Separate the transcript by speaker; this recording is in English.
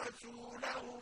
Speaker 1: ورسوله